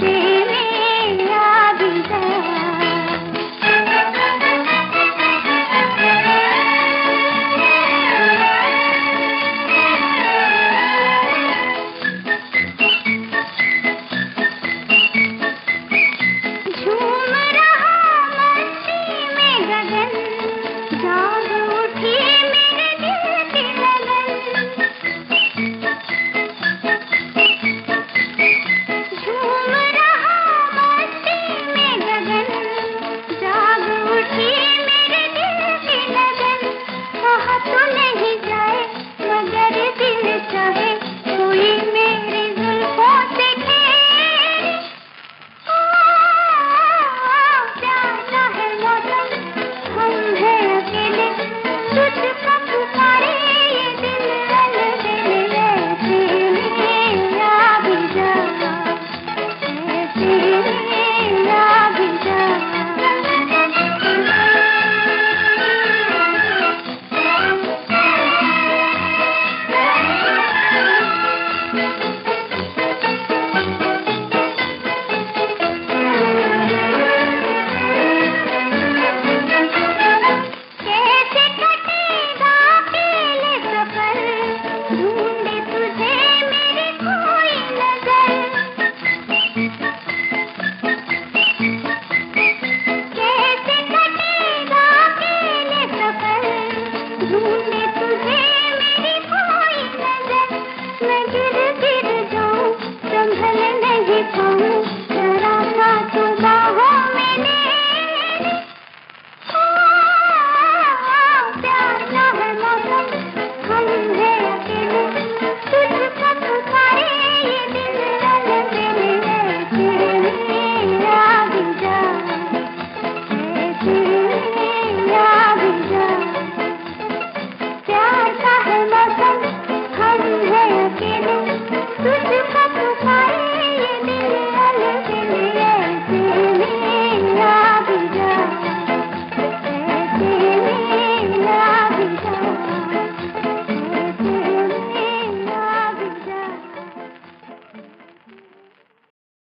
see.